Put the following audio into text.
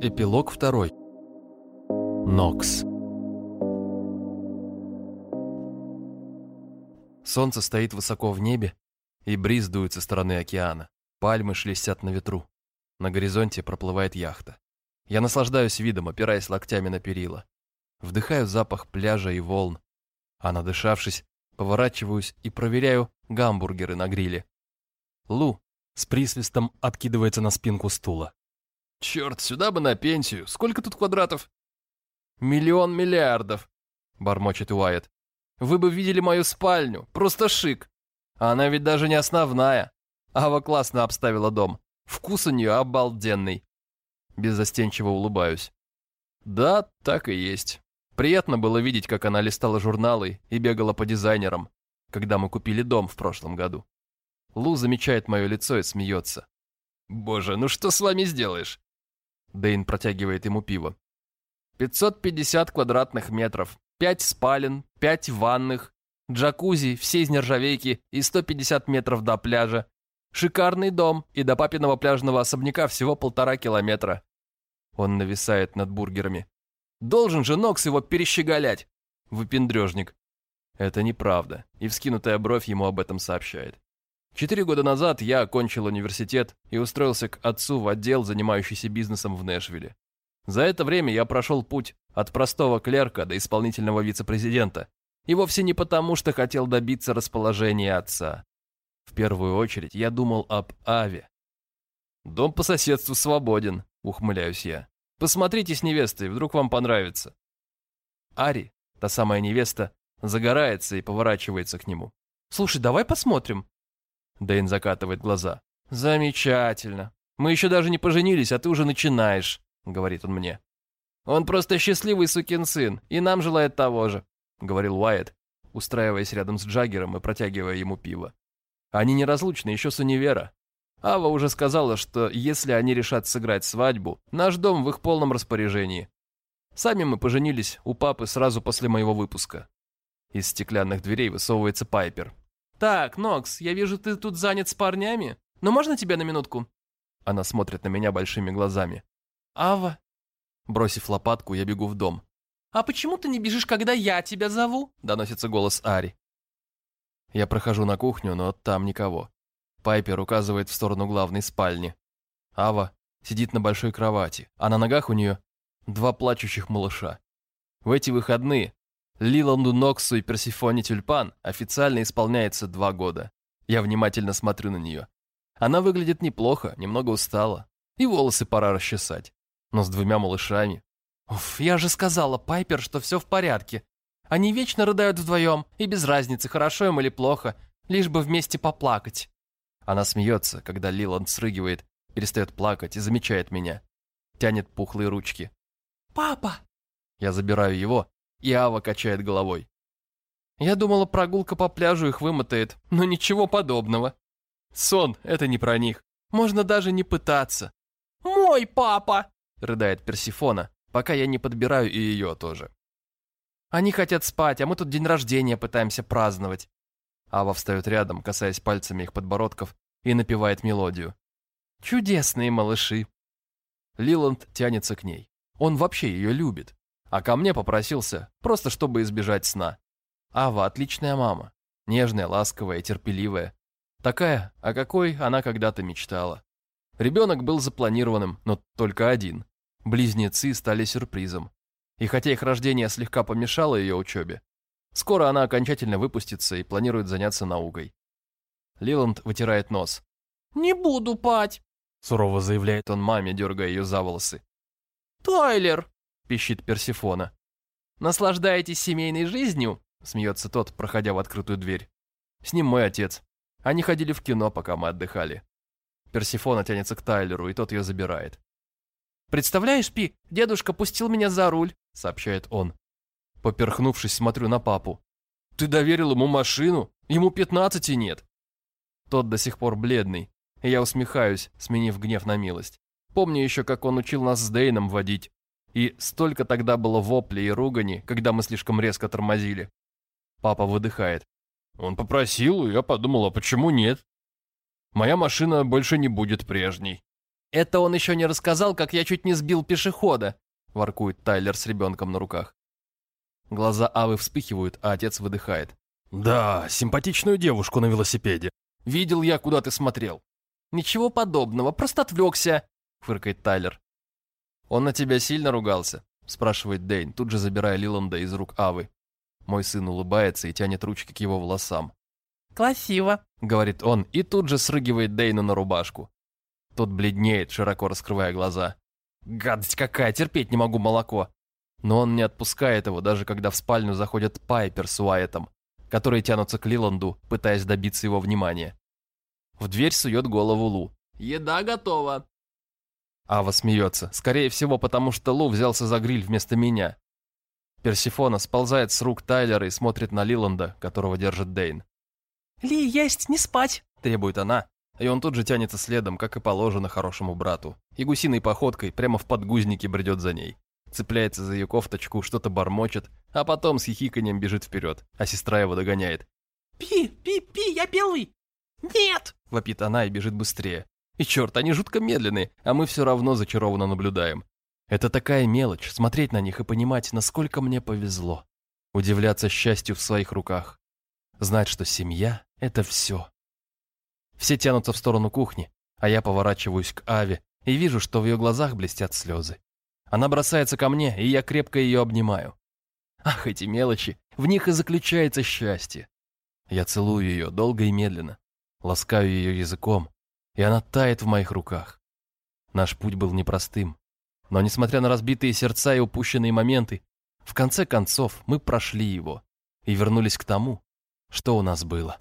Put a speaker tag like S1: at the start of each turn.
S1: Эпилог второй. Нокс. Солнце стоит высоко в небе, и бриз дует со стороны океана. Пальмы шелестят на ветру. На горизонте проплывает яхта. Я наслаждаюсь видом, опираясь локтями на перила. Вдыхаю запах пляжа и волн. А надышавшись, поворачиваюсь и проверяю гамбургеры на гриле. Лу с присвистом откидывается на спинку стула.
S2: Черт, сюда бы на пенсию. Сколько тут квадратов?
S1: «Миллион миллиардов», — бормочет Уайт. «Вы бы видели мою спальню. Просто шик. А она ведь даже не основная. Ава классно обставила дом. Вкус у нее обалденный». Беззастенчиво улыбаюсь. «Да, так и есть. Приятно было видеть, как она листала журналы и бегала по дизайнерам, когда мы купили дом в прошлом году. Лу замечает мое лицо и смеется.
S2: «Боже, ну что с вами сделаешь?»
S1: Дейн протягивает ему пиво. 550 квадратных метров, 5 спален, 5 ванных, джакузи, все из нержавейки и 150 метров до пляжа. Шикарный дом, и до папиного пляжного особняка всего полтора километра. Он нависает над бургерами. Должен же Нокс его перещеголять. Выпендрежник. Это неправда, и вскинутая бровь ему об этом сообщает. Четыре года назад я окончил университет и устроился к отцу в отдел, занимающийся бизнесом в Нэшвилле. За это время я прошел путь от простого клерка до исполнительного вице-президента. И вовсе не потому, что хотел добиться расположения отца. В первую очередь я думал об Аве. «Дом по соседству свободен», — ухмыляюсь я. «Посмотрите с невестой, вдруг вам понравится». Ари, та самая невеста, загорается и поворачивается к нему. «Слушай, давай посмотрим», Дэйн закатывает глаза. «Замечательно. Мы еще даже не поженились, а ты уже начинаешь», — говорит он мне. «Он просто счастливый сукин сын, и нам желает того же», — говорил Уайт, устраиваясь рядом с Джаггером и протягивая ему пиво. «Они неразлучны еще с универа. Ава уже сказала, что если они решат сыграть свадьбу, наш дом в их полном распоряжении. Сами мы поженились у папы сразу после моего выпуска». Из стеклянных дверей высовывается Пайпер, «Так, Нокс, я вижу, ты тут занят с парнями. Но можно тебя на минутку?» Она смотрит на меня большими глазами. «Ава?» Бросив лопатку, я бегу в дом. «А почему ты не бежишь, когда я тебя зову?» Доносится голос Ари. Я прохожу на кухню, но там никого. Пайпер указывает в сторону главной спальни. Ава сидит на большой кровати, а на ногах у нее два плачущих малыша. В эти выходные Лиланду Ноксу и Персифоне Тюльпан официально исполняется два года. Я внимательно смотрю на нее. Она выглядит неплохо, немного устала. И волосы пора расчесать. Но с двумя малышами. Уф, я же сказала, Пайпер, что все в порядке. Они вечно рыдают вдвоем, и без разницы, хорошо им или плохо, лишь бы вместе поплакать. Она смеется, когда Лиланд срыгивает, перестает плакать и замечает меня. Тянет пухлые ручки. «Папа!» Я забираю его, и Ава качает головой. Я думала, прогулка по пляжу их вымотает, но ничего подобного. Сон — это не про них. Можно даже не пытаться. «Мой папа!» — рыдает Персифона, пока я не подбираю и ее тоже. Они хотят спать, а мы тут день рождения пытаемся праздновать. Ава встает рядом, касаясь пальцами их подбородков, и напевает мелодию. Чудесные малыши. Лиланд тянется к ней. Он вообще ее любит а ко мне попросился, просто чтобы избежать сна. Ава отличная мама, нежная, ласковая, терпеливая. Такая, о какой она когда-то мечтала. Ребенок был запланированным, но только один. Близнецы стали сюрпризом. И хотя их рождение слегка помешало ее учебе, скоро она окончательно выпустится и планирует заняться наукой. Лиланд вытирает нос. «Не буду пать», — сурово заявляет он маме, дергая ее за волосы. «Тайлер, пищит Персифона. «Наслаждаетесь семейной жизнью?» — смеется тот, проходя в открытую дверь. «С ним мой отец. Они ходили в кино, пока мы отдыхали». Персифона тянется к Тайлеру, и тот ее забирает. «Представляешь, Пи, дедушка пустил меня за руль», — сообщает он. Поперхнувшись, смотрю на папу. «Ты доверил ему машину? Ему пятнадцати нет». Тот до сих пор бледный, и я усмехаюсь, сменив гнев на милость. Помню еще, как он учил нас с Дейном водить. И столько тогда было вопли и ругани, когда мы слишком резко тормозили. Папа выдыхает. Он попросил, и я подумал, а почему нет? Моя машина больше не будет прежней. Это он еще не рассказал, как я чуть не сбил пешехода, воркует Тайлер с ребенком на руках. Глаза Авы вспыхивают, а отец выдыхает.
S2: Да, симпатичную девушку на велосипеде.
S1: Видел я, куда ты смотрел. Ничего подобного, просто отвлекся, фыркает Тайлер. Он на тебя сильно ругался? спрашивает Дэйн, тут же забирая Лиланда из рук Авы. Мой сын улыбается и тянет ручки к его волосам.
S3: «Красиво», —
S1: говорит он, и тут же срыгивает Дейну на рубашку. Тот бледнеет, широко раскрывая глаза. «Гадость какая, терпеть не могу молоко!» Но он не отпускает его, даже когда в спальню заходят Пайпер с Уайтом, которые тянутся к Лиланду, пытаясь добиться его внимания. В дверь сует голову Лу. «Еда готова!» Ава смеется, скорее всего, потому что Лу взялся за гриль вместо меня. Персифона сползает с рук Тайлера и смотрит на Лиланда, которого держит Дейн.
S3: «Ли, есть, не спать!»
S1: – требует она, и он тут же тянется следом, как и положено хорошему брату, и гусиной походкой прямо в подгузнике бредет за ней. Цепляется за ее кофточку, что-то бормочет, а потом с хихиканием бежит вперед, а сестра его догоняет.
S3: «Пи, пи, пи, я первый!» «Нет!»
S1: – вопит она и бежит быстрее. И черт, они жутко медленные, а мы все равно зачарованно наблюдаем. Это такая мелочь, смотреть на них и понимать, насколько мне повезло. Удивляться счастью в своих руках. Знать, что семья — это все. Все тянутся в сторону кухни, а я поворачиваюсь к Аве и вижу, что в ее глазах блестят слезы. Она бросается ко мне, и я крепко ее обнимаю. Ах, эти мелочи, в них и заключается счастье. Я целую ее долго и медленно, ласкаю ее языком, и она тает в моих руках. Наш путь был непростым, но, несмотря на разбитые сердца и упущенные моменты, в конце концов мы прошли его и вернулись к тому, что у нас было.